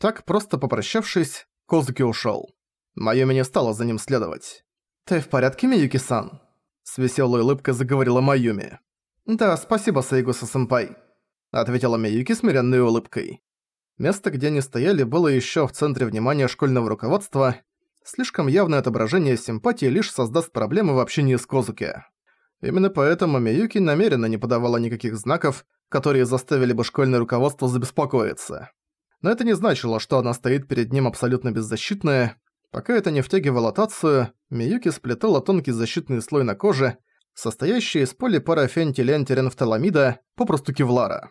Так, просто попрощавшись, Козуки ушёл. Майюми не стала за ним следовать. «Ты в порядке, Миюки-сан?» С веселой улыбкой заговорила Майюми. «Да, спасибо, Сайгуса-сэмпай», — ответила Миюки смиренной улыбкой. Место, где они стояли, было ещё в центре внимания школьного руководства. Слишком явное отображение симпатии лишь создаст проблемы в общении с Козуки. Именно поэтому Миюки намеренно не подавала никаких знаков, которые заставили бы школьное руководство забеспокоиться. Но это не значило, что она стоит перед ним абсолютно беззащитная. Пока это не втягивало Тацию, Миюки сплетала тонкий защитный слой на коже, состоящий из полипарафентилентеренфталамида, попросту кевлара.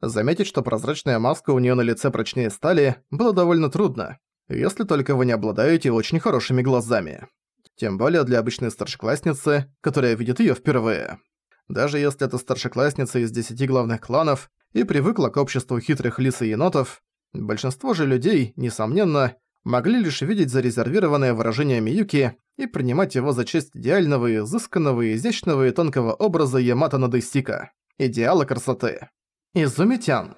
Заметить, что прозрачная маска у неё на лице прочнее стали, было довольно трудно, если только вы не обладаете очень хорошими глазами. Тем более для обычной старшеклассницы, которая видит её впервые. Даже если это старшеклассница из десяти главных кланов и привыкла к обществу хитрых лис и енотов, большинство же людей, несомненно, могли лишь видеть зарезервированное выражение Миюки и принимать его за честь идеального, изысканного, изящного и тонкого образа Ямато Надысика, идеала красоты. Изумитян.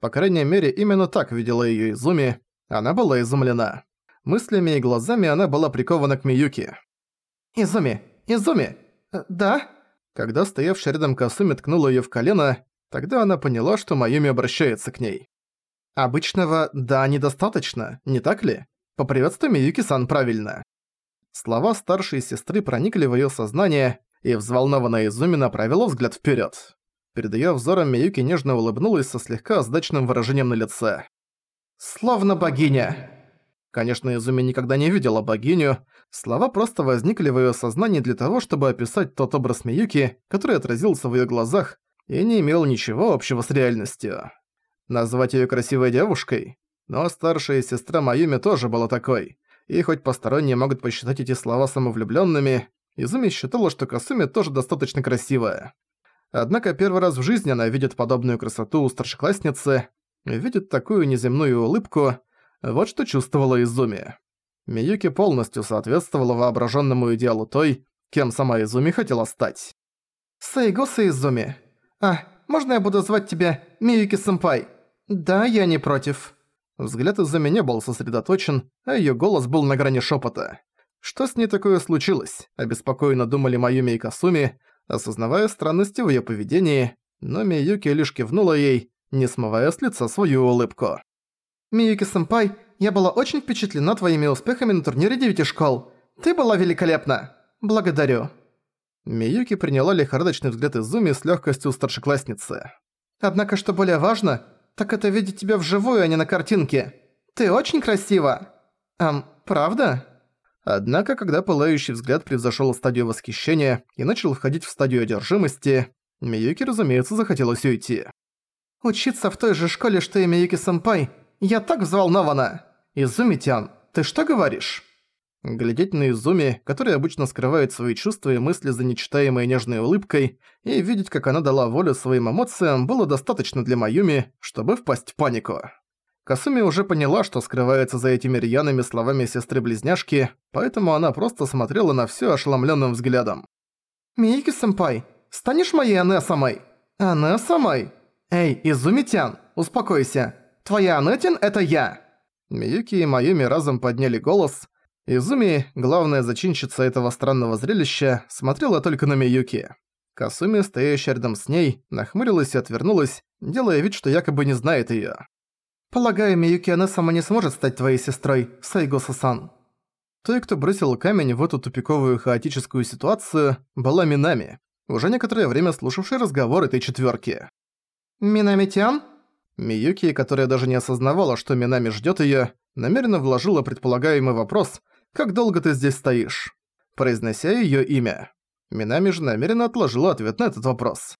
По крайней мере, именно так видела её Изуми, она была изумлена. Мыслями и глазами она была прикована к Миюки. «Изуми! Изуми! Э, да?» Когда стоявшая рядом Касуми ткнула её в колено, тогда она поняла, что Майюми обращается к ней. Обычного «да» недостаточно, не так ли? Поприветствуй Миюки-сан правильно. Слова старшей сестры проникли в её сознание, и взволнованная Изуми направила взгляд вперёд. Перед её взором Миюки нежно улыбнулась со слегка сдачным выражением на лице. «Словно богиня!» Конечно, Изуми никогда не видела богиню, слова просто возникли в её сознании для того, чтобы описать тот образ Миюки, который отразился в её глазах и не имел ничего общего с реальностью. Назвать её красивой девушкой? Но старшая сестра Майюми тоже была такой. И хоть посторонние могут посчитать эти слова самовлюблёнными, Изуми считала, что Касуми тоже достаточно красивая. Однако первый раз в жизни она видит подобную красоту у старшеклассницы, видит такую неземную улыбку, вот что чувствовала Изуми. Миюки полностью соответствовала воображенному идеалу той, кем сама Изуми хотела стать. «Сайгоса Изуми. А, можно я буду звать тебя Миюки-сэмпай?» «Да, я не против». Взгляд Изуми не был сосредоточен, а её голос был на грани шёпота. Что с ней такое случилось? Обеспокоенно думали Майюми и Касуми, осознавая странности в её поведении, но Миюки лишь кивнула ей, не смывая с лица свою улыбку. «Миюки-сэмпай, я была очень впечатлена твоими успехами на турнире девяти школ. Ты была великолепна. Благодарю». Миюки приняла лихорадочный взгляд Изуми с лёгкостью старшеклассницы. «Однако, что более важно, так это видеть тебя вживую, а не на картинке. Ты очень красива». «Ам, правда?» Однако, когда пылающий взгляд превзошёл стадию восхищения и начал входить в стадию одержимости, Миюки, разумеется, захотелось уйти. «Учиться в той же школе, что и Миюки-сэмпай, я так взволнована! Изуми-тян, ты что говоришь?» Глядеть на Изуми, которая обычно скрывает свои чувства и мысли за нечитаемой нежной улыбкой, и видеть, как она дала волю своим эмоциям, было достаточно для Майюми, чтобы впасть в панику. Касуми уже поняла, что скрывается за этими рьяными словами сестры-близняшки, поэтому она просто смотрела на всё ошеломлённым взглядом. «Мейки-сэмпай, станешь моей Анэ-самой?» «Анэ-самой? Эй, Изумитян, успокойся. Твоя Анэтин — это я!» Миюки и Майюми разом подняли голос. Изуми, главная зачинщица этого странного зрелища, смотрела только на Миюки. Касуми, стоящая рядом с ней, нахмурилась и отвернулась, делая вид, что якобы не знает её. «Полагаю, Миюки она сама не сможет стать твоей сестрой, Сайгоса-сан». Той, кто бросил камень в эту тупиковую хаотическую ситуацию, была Минами, уже некоторое время слушавший разговор этой четвёрки. «Минами-тян?» Миюки, которая даже не осознавала, что Минами ждёт её, намеренно вложила предполагаемый вопрос «Как долго ты здесь стоишь?», произнося её имя. Минами же намеренно отложила ответ на этот вопрос.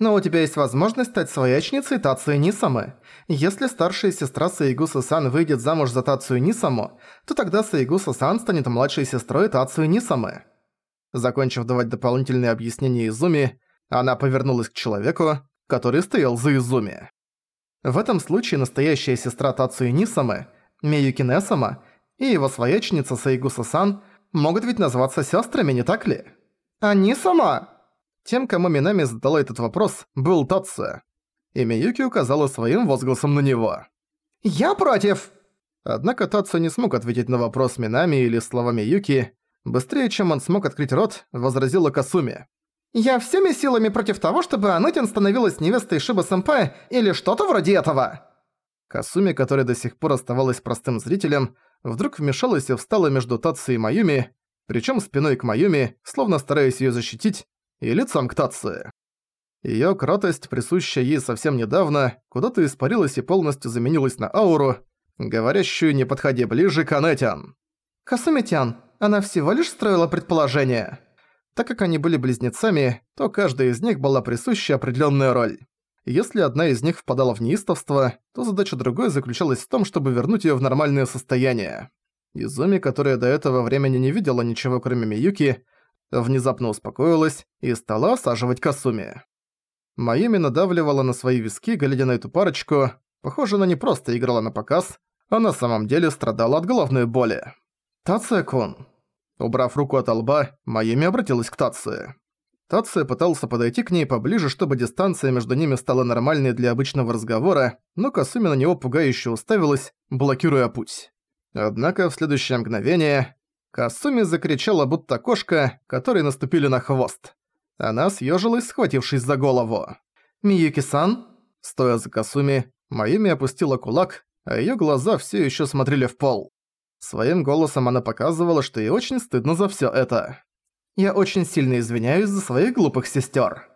Но у тебя есть возможность стать своячницей Тацуи Нисамы. Если старшая сестра Саигуса-сан выйдет замуж за Тацуи Нисаму, то тогда Саигуса-сан станет младшей сестрой Тацуи Нисамы. Закончив давать дополнительные объяснения Изуми, она повернулась к человеку, который стоял за Изуми. В этом случае настоящая сестра Тацуи Нисамы, Миюки Несама и его своячница Саигуса-сан могут ведь назваться сестрами, не так ли? А Нисама? Тем, кому Минами задала этот вопрос, был Татсо. И Миюки указала своим возгласом на него. «Я против!» Однако Татсу не смог ответить на вопрос Минами или словами Юки. Быстрее, чем он смог открыть рот, возразила Касуми. «Я всеми силами против того, чтобы Анутин становилась невестой Шиба-сэмпая или что-то вроде этого!» Касуми, которая до сих пор оставалась простым зрителем, вдруг вмешалась и встала между Татсу и Маюми, причем спиной к Маюми, словно стараясь ее защитить, и лицом к Татсу. Её кротость, присущая ей совсем недавно, куда-то испарилась и полностью заменилась на ауру, говорящую «не подходи ближе, Канетян». «Касумитян, она всего лишь строила предположение». Так как они были близнецами, то каждой из них была присуща определенная роль. Если одна из них впадала в неистовство, то задача другой заключалась в том, чтобы вернуть ее в нормальное состояние. Изуми, которая до этого времени не видела ничего кроме Миюки, внезапно успокоилась и стала осаживать Касуми. Майюми надавливала на свои виски, глядя на эту парочку. Похоже, она не просто играла на показ, а на самом деле страдала от головной боли. «Тация-кун». Убрав руку от лба, Майюми обратилась к Тации. Тация пытался подойти к ней поближе, чтобы дистанция между ними стала нормальной для обычного разговора, но Касуми на него пугающе уставилась, блокируя путь. Однако в следующее мгновение Касуми закричала, будто кошка, которой наступили на хвост. Она съежилась, схватившись за голову. «Миюки-сан?» Стоя за Касуми, Майюми опустила кулак, а её глаза всё ещё смотрели в пол. Своим голосом она показывала, что ей очень стыдно за всё это. «Я очень сильно извиняюсь за своих глупых сестёр».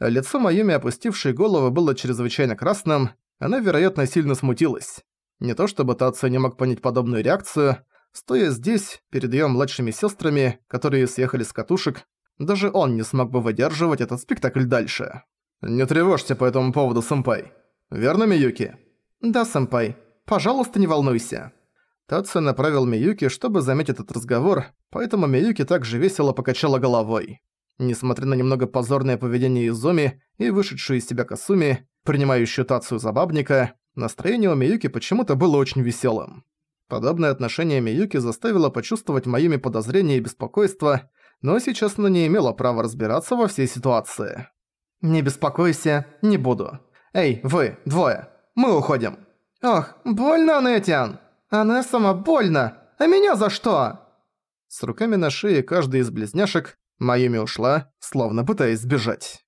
Лицо Майюми, опустившей голову, было чрезвычайно красным, она, вероятно, сильно смутилась. Не то чтобы Тация не мог понять подобную реакцию, стоя здесь, перед её младшими сестрами, которые съехали с катушек, даже он не смог бы выдерживать этот спектакль дальше. «Не тревожься по этому поводу, сэмпай. Верно, Миюки?» «Да, сэмпай. Пожалуйста, не волнуйся». Татсо направил Миюки, чтобы заметить этот разговор, поэтому Миюки также весело покачала головой. Несмотря на немного позорное поведение Изоми и вышедшую из себя Касуми, принимающую Тацию за бабника, настроение у Миюки почему-то было очень веселым. Подобное отношение Миюки заставило почувствовать моими подозрения и беспокойство, но сейчас она не имела права разбираться во всей ситуации. «Не беспокойся, не буду. Эй, вы, двое, мы уходим». «Ох, больно, Анетиан! Она сама больно! А меня за что?» С руками на шее каждой из близняшек Майюми ушла, словно пытаясь сбежать.